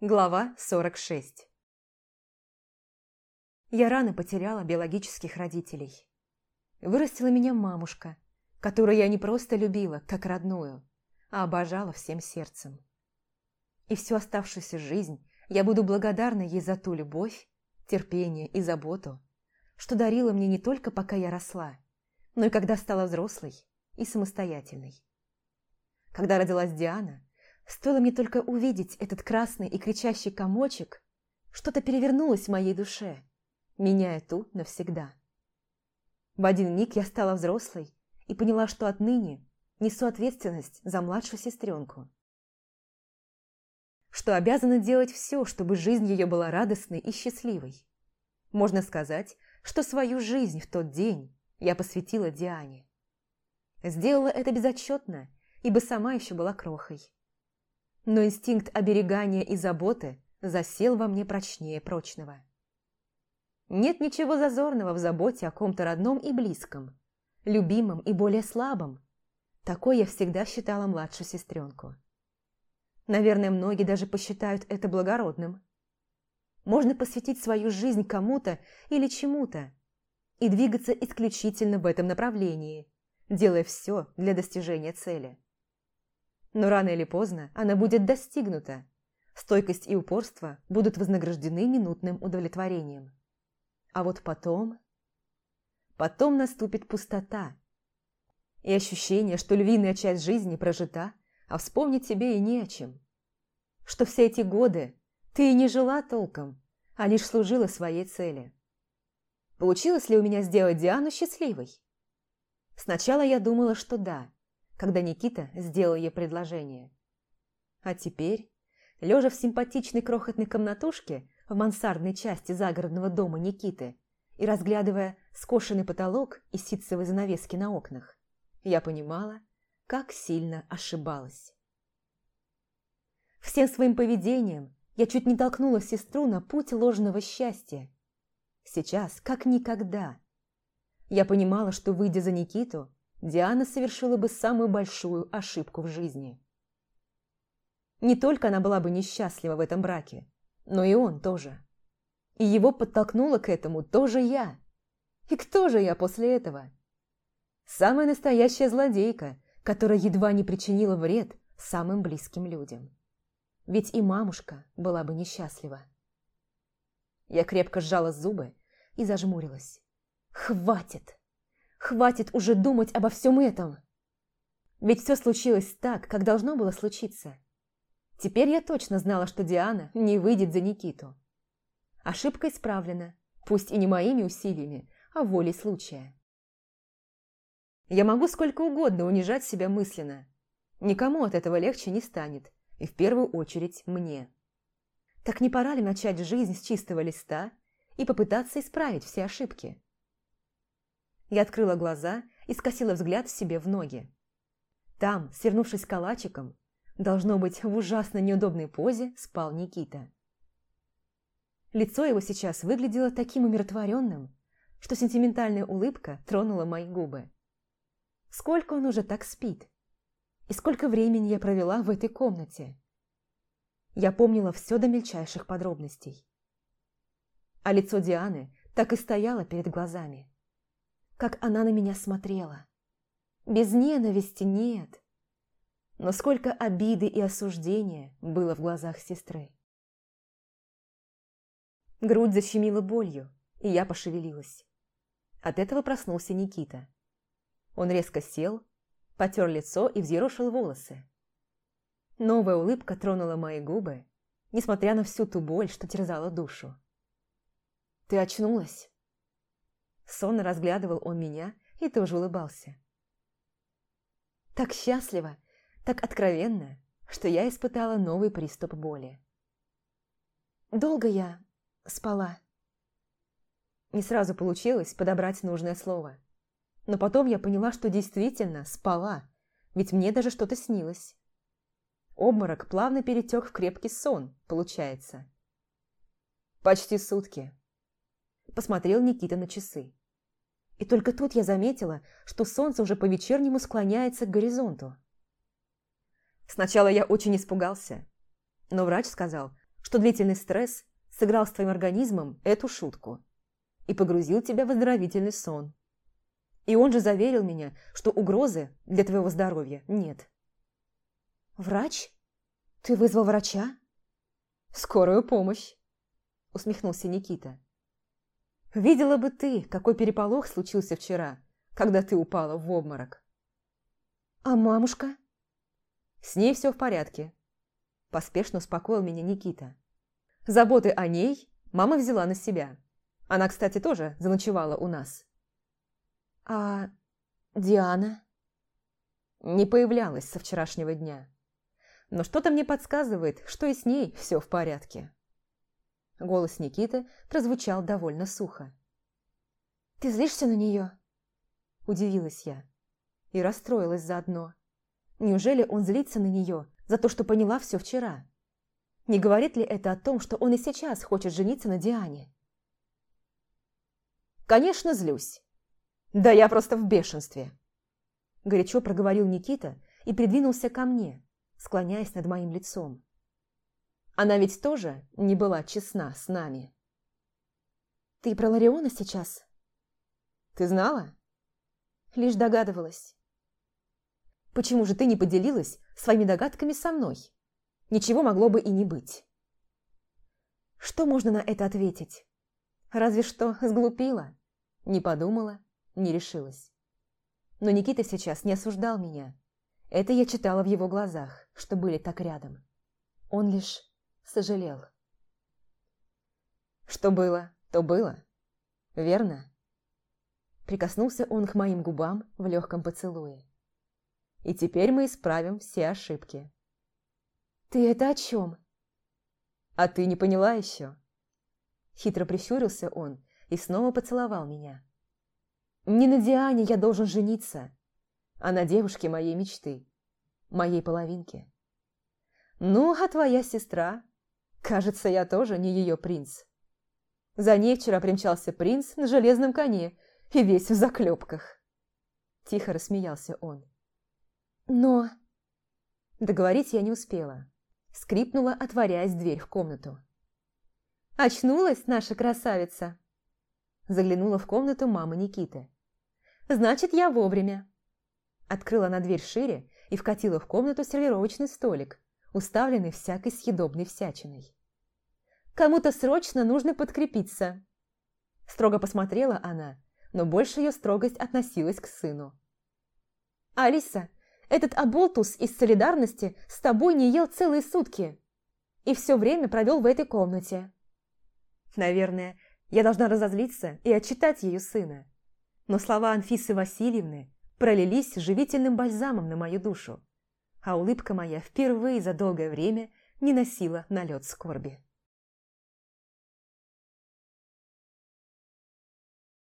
Глава 46 Я рано потеряла биологических родителей. Вырастила меня мамушка, которую я не просто любила, как родную, а обожала всем сердцем. И всю оставшуюся жизнь я буду благодарна ей за ту любовь, терпение и заботу, что дарила мне не только пока я росла, но и когда стала взрослой и самостоятельной. Когда родилась Диана, Стоило мне только увидеть этот красный и кричащий комочек, что-то перевернулось в моей душе, меняя ту навсегда. В один миг я стала взрослой и поняла, что отныне несу ответственность за младшую сестренку. Что обязана делать все, чтобы жизнь ее была радостной и счастливой. Можно сказать, что свою жизнь в тот день я посвятила Диане. Сделала это безотчетно, ибо сама еще была крохой но инстинкт оберегания и заботы засел во мне прочнее прочного. Нет ничего зазорного в заботе о ком-то родном и близком, любимом и более слабом. Такой я всегда считала младшую сестренку. Наверное, многие даже посчитают это благородным. Можно посвятить свою жизнь кому-то или чему-то и двигаться исключительно в этом направлении, делая все для достижения цели. Но рано или поздно она будет достигнута. Стойкость и упорство будут вознаграждены минутным удовлетворением. А вот потом... Потом наступит пустота. И ощущение, что львиная часть жизни прожита, а вспомнить тебе и не о чем. Что все эти годы ты и не жила толком, а лишь служила своей цели. Получилось ли у меня сделать Диану счастливой? Сначала я думала, что да, когда Никита сделал ей предложение. А теперь, лежа в симпатичной крохотной комнатушке в мансардной части загородного дома Никиты и разглядывая скошенный потолок и ситцевые занавески на окнах, я понимала, как сильно ошибалась. Всем своим поведением я чуть не толкнула сестру на путь ложного счастья. Сейчас, как никогда. Я понимала, что, выйдя за Никиту, Диана совершила бы самую большую ошибку в жизни. Не только она была бы несчастлива в этом браке, но и он тоже. И его подтолкнула к этому тоже я. И кто же я после этого? Самая настоящая злодейка, которая едва не причинила вред самым близким людям. Ведь и мамушка была бы несчастлива. Я крепко сжала зубы и зажмурилась. «Хватит!» Хватит уже думать обо всем этом. Ведь все случилось так, как должно было случиться. Теперь я точно знала, что Диана не выйдет за Никиту. Ошибка исправлена, пусть и не моими усилиями, а волей случая. Я могу сколько угодно унижать себя мысленно. Никому от этого легче не станет, и в первую очередь мне. Так не пора ли начать жизнь с чистого листа и попытаться исправить все ошибки? Я открыла глаза и скосила взгляд себе в ноги. Там, свернувшись калачиком, должно быть, в ужасно неудобной позе спал Никита. Лицо его сейчас выглядело таким умиротворенным, что сентиментальная улыбка тронула мои губы. Сколько он уже так спит? И сколько времени я провела в этой комнате? Я помнила все до мельчайших подробностей. А лицо Дианы так и стояло перед глазами как она на меня смотрела. Без ненависти нет. Но сколько обиды и осуждения было в глазах сестры. Грудь защемила болью, и я пошевелилась. От этого проснулся Никита. Он резко сел, потер лицо и взъерошил волосы. Новая улыбка тронула мои губы, несмотря на всю ту боль, что терзала душу. «Ты очнулась?» Сонно разглядывал он меня и тоже улыбался. Так счастливо, так откровенно, что я испытала новый приступ боли. Долго я спала. Не сразу получилось подобрать нужное слово. Но потом я поняла, что действительно спала, ведь мне даже что-то снилось. Обморок плавно перетек в крепкий сон, получается. Почти сутки. Посмотрел Никита на часы. И только тут я заметила, что солнце уже по-вечернему склоняется к горизонту. Сначала я очень испугался, но врач сказал, что длительный стресс сыграл с твоим организмом эту шутку и погрузил тебя в оздоровительный сон. И он же заверил меня, что угрозы для твоего здоровья нет. «Врач? Ты вызвал врача?» «Скорую помощь», – усмехнулся Никита. «Видела бы ты, какой переполох случился вчера, когда ты упала в обморок». «А мамушка?» «С ней все в порядке», – поспешно успокоил меня Никита. «Заботы о ней мама взяла на себя. Она, кстати, тоже заночевала у нас». «А Диана?» Не появлялась со вчерашнего дня. Но что-то мне подсказывает, что и с ней все в порядке. Голос Никиты прозвучал довольно сухо. «Ты злишься на нее?» Удивилась я. И расстроилась заодно. Неужели он злится на нее за то, что поняла все вчера? Не говорит ли это о том, что он и сейчас хочет жениться на Диане? «Конечно, злюсь. Да я просто в бешенстве!» Горячо проговорил Никита и придвинулся ко мне, склоняясь над моим лицом. Она ведь тоже не была честна с нами. «Ты про Лариона сейчас?» «Ты знала?» «Лишь догадывалась». «Почему же ты не поделилась своими догадками со мной? Ничего могло бы и не быть». Что можно на это ответить? Разве что сглупила, не подумала, не решилась. Но Никита сейчас не осуждал меня. Это я читала в его глазах, что были так рядом. Он лишь сожалел. Что было, то было. Верно? Прикоснулся он к моим губам в легком поцелуе. И теперь мы исправим все ошибки. Ты это о чем? А ты не поняла еще? Хитро прищурился он и снова поцеловал меня. Не на Диане я должен жениться, а на девушке моей мечты, моей половинке. Ну, а твоя сестра? Кажется, я тоже не ее принц. За ней вчера примчался принц на железном коне и весь в заклепках. Тихо рассмеялся он. Но... Договорить я не успела. Скрипнула, отворяясь дверь в комнату. «Очнулась наша красавица!» Заглянула в комнату мама Никиты. «Значит, я вовремя!» Открыла она дверь шире и вкатила в комнату сервировочный столик, уставленный всякой съедобной всячиной. «Кому-то срочно нужно подкрепиться!» Строго посмотрела она, но больше ее строгость относилась к сыну. «Алиса, этот оболтус из солидарности с тобой не ел целые сутки и все время провел в этой комнате. Наверное, я должна разозлиться и отчитать ее сына. Но слова Анфисы Васильевны пролились живительным бальзамом на мою душу, а улыбка моя впервые за долгое время не носила налет скорби.